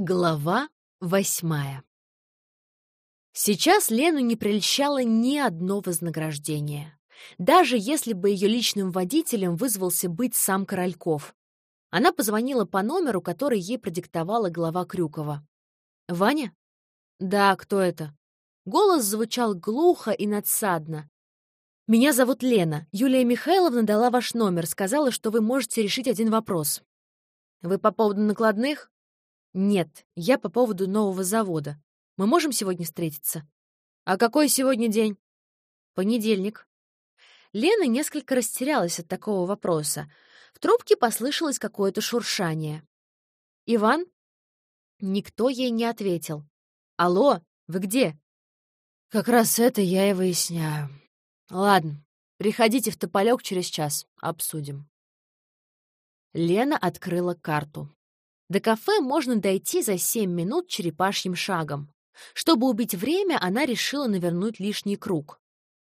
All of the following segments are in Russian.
Глава восьмая Сейчас Лену не прельщало ни одно вознаграждение. Даже если бы ее личным водителем вызвался быть сам Корольков. Она позвонила по номеру, который ей продиктовала глава Крюкова. «Ваня?» «Да, кто это?» Голос звучал глухо и надсадно. «Меня зовут Лена. Юлия Михайловна дала ваш номер, сказала, что вы можете решить один вопрос». «Вы по поводу накладных?» «Нет, я по поводу нового завода. Мы можем сегодня встретиться?» «А какой сегодня день?» «Понедельник». Лена несколько растерялась от такого вопроса. В трубке послышалось какое-то шуршание. «Иван?» Никто ей не ответил. «Алло, вы где?» «Как раз это я и выясняю. Ладно, приходите в Тополёк через час, обсудим». Лена открыла карту. До кафе можно дойти за семь минут черепашьим шагом. Чтобы убить время, она решила навернуть лишний круг.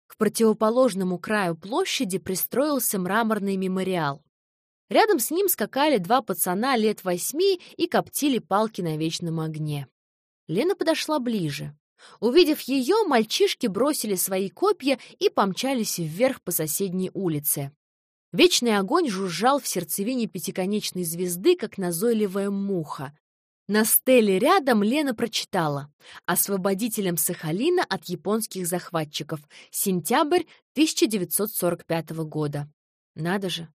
К противоположному краю площади пристроился мраморный мемориал. Рядом с ним скакали два пацана лет восьми и коптили палки на вечном огне. Лена подошла ближе. Увидев ее, мальчишки бросили свои копья и помчались вверх по соседней улице. Вечный огонь жужжал в сердцевине пятиконечной звезды, как назойливая муха. На стеле рядом Лена прочитала «Освободителем Сахалина от японских захватчиков. Сентябрь 1945 года». Надо же,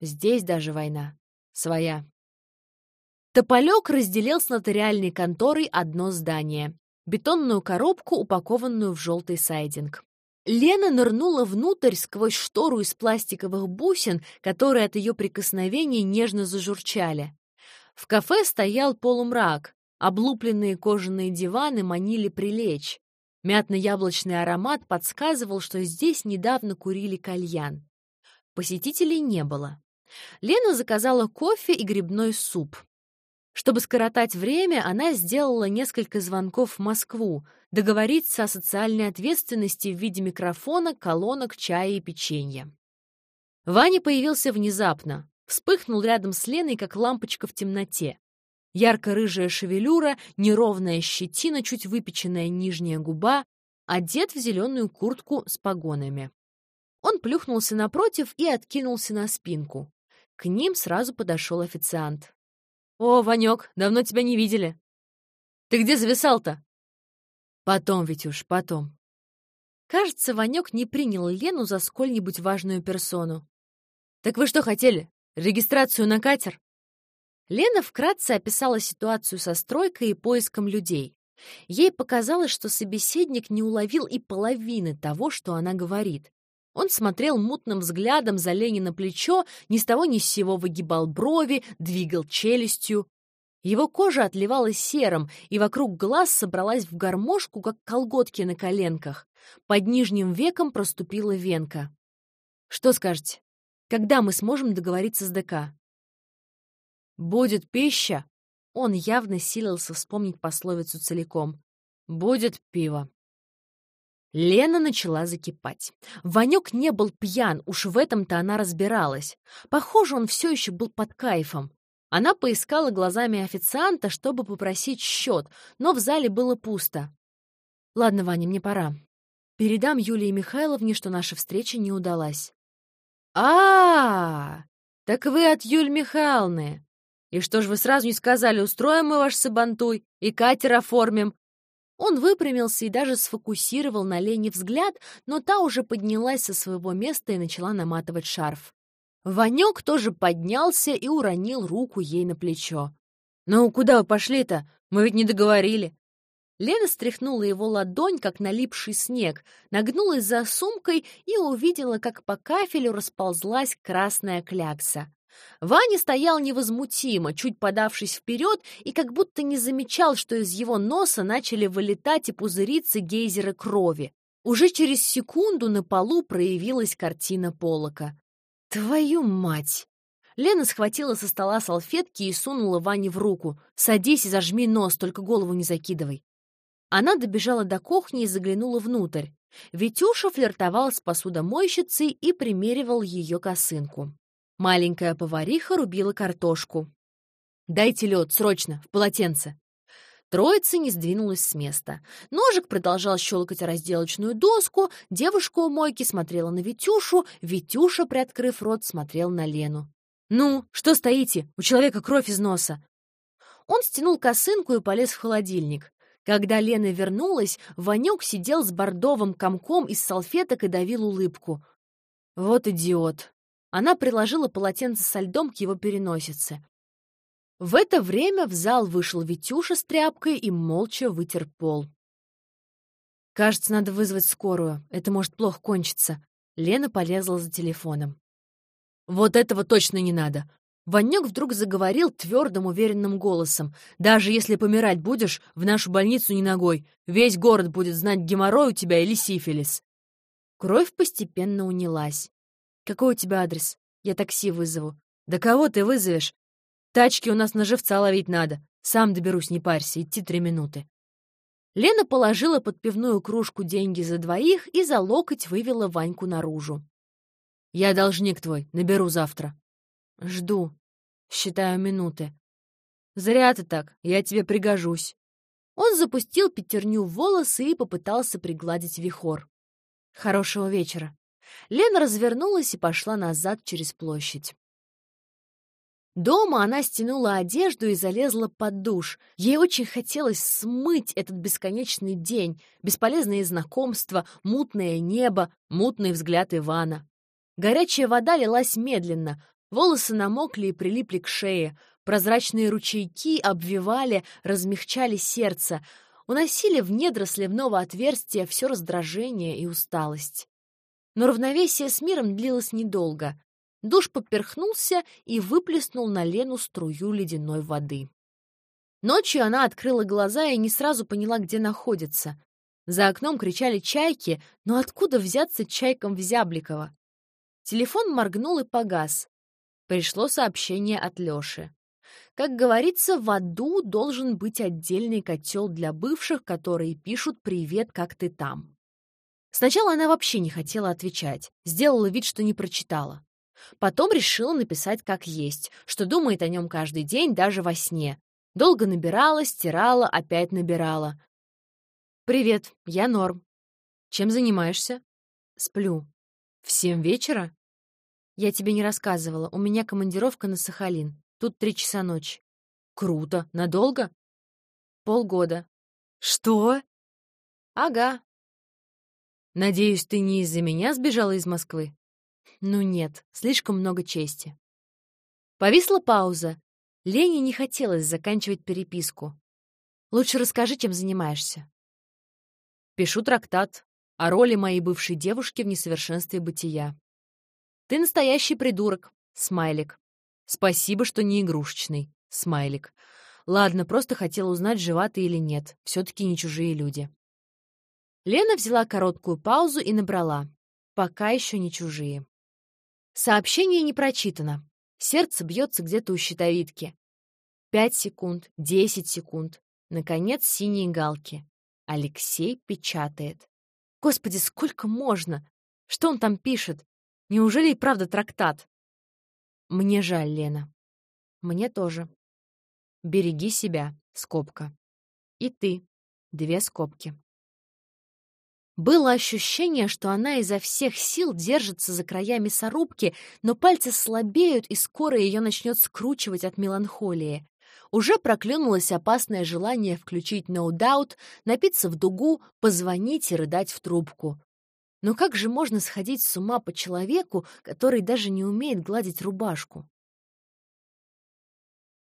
здесь даже война. Своя. Тополек разделил с нотариальной конторой одно здание. Бетонную коробку, упакованную в желтый сайдинг. Лена нырнула внутрь сквозь штору из пластиковых бусин, которые от ее прикосновений нежно зажурчали. В кафе стоял полумрак, облупленные кожаные диваны манили прилечь. Мятно-яблочный аромат подсказывал, что здесь недавно курили кальян. Посетителей не было. Лена заказала кофе и грибной суп. Чтобы скоротать время, она сделала несколько звонков в Москву, договориться о социальной ответственности в виде микрофона, колонок, чая и печенья. Ваня появился внезапно, вспыхнул рядом с Леной, как лампочка в темноте. Ярко-рыжая шевелюра, неровная щетина, чуть выпеченная нижняя губа, одет в зеленую куртку с погонами. Он плюхнулся напротив и откинулся на спинку. К ним сразу подошел официант. «О, Ванек, давно тебя не видели!» «Ты где зависал-то?» «Потом, Витюш, потом». Кажется, Ванек не принял Лену за сколь-нибудь важную персону. «Так вы что хотели? Регистрацию на катер?» Лена вкратце описала ситуацию со стройкой и поиском людей. Ей показалось, что собеседник не уловил и половины того, что она говорит. Он смотрел мутным взглядом за Лени на плечо, ни с того ни с сего выгибал брови, двигал челюстью. Его кожа отливала серым, и вокруг глаз собралась в гармошку, как колготки на коленках. Под нижним веком проступила венка. «Что скажете? Когда мы сможем договориться с ДК?» «Будет пища!» Он явно силился вспомнить пословицу целиком. «Будет пиво!» Лена начала закипать. Ванек не был пьян, уж в этом-то она разбиралась. Похоже, он все еще был под кайфом. Она поискала глазами официанта, чтобы попросить счет, но в зале было пусто. «Ладно, Ваня, мне пора. Передам Юлии Михайловне, что наша встреча не удалась». А, -а, а Так вы от Юль Михайловны! И что ж вы сразу не сказали, устроим мы ваш сабантуй и катер оформим, он выпрямился и даже сфокусировал на Лене взгляд, но та уже поднялась со своего места и начала наматывать шарф. Ванек тоже поднялся и уронил руку ей на плечо. «Ну, куда вы пошли-то? Мы ведь не договорили». Лена стряхнула его ладонь, как налипший снег, нагнулась за сумкой и увидела, как по кафелю расползлась красная клякса. Ваня стоял невозмутимо, чуть подавшись вперед, и как будто не замечал, что из его носа начали вылетать и пузыриться гейзеры крови. Уже через секунду на полу проявилась картина Полока. «Твою мать!» Лена схватила со стола салфетки и сунула Ване в руку. «Садись и зажми нос, только голову не закидывай». Она добежала до кухни и заглянула внутрь. Витюша флиртовал с посудомойщицей и примеривал ее косынку. Маленькая повариха рубила картошку. «Дайте лед, срочно, в полотенце!» Троица не сдвинулась с места. Ножик продолжал щелкать разделочную доску, девушка у мойки смотрела на Витюшу, Витюша, приоткрыв рот, смотрел на Лену. «Ну, что стоите? У человека кровь из носа!» Он стянул косынку и полез в холодильник. Когда Лена вернулась, Ванюк сидел с бордовым комком из салфеток и давил улыбку. «Вот идиот!» Она приложила полотенце со льдом к его переносице. В это время в зал вышел Витюша с тряпкой и молча вытер пол. «Кажется, надо вызвать скорую. Это может плохо кончиться». Лена полезла за телефоном. «Вот этого точно не надо!» Ванек вдруг заговорил твердым, уверенным голосом. «Даже если помирать будешь, в нашу больницу не ногой. Весь город будет знать, геморрой у тебя или сифилис». Кровь постепенно унялась. «Какой у тебя адрес? Я такси вызову». «Да кого ты вызовешь? Тачки у нас на живца ловить надо. Сам доберусь, не парься, идти три минуты». Лена положила под пивную кружку деньги за двоих и за локоть вывела Ваньку наружу. «Я должник твой, наберу завтра». «Жду. Считаю минуты». «Зря ты так, я тебе пригожусь». Он запустил пятерню в волосы и попытался пригладить вихор. «Хорошего вечера». Лена развернулась и пошла назад через площадь. Дома она стянула одежду и залезла под душ. Ей очень хотелось смыть этот бесконечный день, бесполезные знакомства, мутное небо, мутный взгляд Ивана. Горячая вода лилась медленно, волосы намокли и прилипли к шее, прозрачные ручейки обвивали, размягчали сердце, уносили в недра сливного отверстия все раздражение и усталость. Но равновесие с миром длилось недолго. Душ поперхнулся и выплеснул на Лену струю ледяной воды. Ночью она открыла глаза и не сразу поняла, где находится. За окном кричали чайки, но откуда взяться чайкам в Зябликово? Телефон моргнул и погас. Пришло сообщение от Лёши. Как говорится, в аду должен быть отдельный котел для бывших, которые пишут «Привет, как ты там?». Сначала она вообще не хотела отвечать, сделала вид, что не прочитала. Потом решила написать как есть, что думает о нем каждый день, даже во сне. Долго набирала, стирала, опять набирала. «Привет, я Норм. Чем занимаешься?» «Сплю. В семь вечера?» «Я тебе не рассказывала. У меня командировка на Сахалин. Тут три часа ночи». «Круто. Надолго?» «Полгода». «Что?» «Ага». «Надеюсь, ты не из-за меня сбежала из Москвы?» Ну нет, слишком много чести. Повисла пауза. Лене не хотелось заканчивать переписку. Лучше расскажи, чем занимаешься. Пишу трактат о роли моей бывшей девушки в несовершенстве бытия. Ты настоящий придурок, смайлик. Спасибо, что не игрушечный, смайлик. Ладно, просто хотела узнать, жива ты или нет. Все-таки не чужие люди. Лена взяла короткую паузу и набрала. Пока еще не чужие. Сообщение не прочитано. Сердце бьется где-то у щитовидки. Пять секунд, десять секунд. Наконец, синие галки. Алексей печатает. Господи, сколько можно? Что он там пишет? Неужели и правда трактат? Мне жаль, Лена. Мне тоже. Береги себя, скобка. И ты, две скобки. Было ощущение, что она изо всех сил держится за края мясорубки, но пальцы слабеют, и скоро ее начнет скручивать от меланхолии. Уже проклюнулось опасное желание включить No Doubt, напиться в дугу, позвонить и рыдать в трубку. Но как же можно сходить с ума по человеку, который даже не умеет гладить рубашку?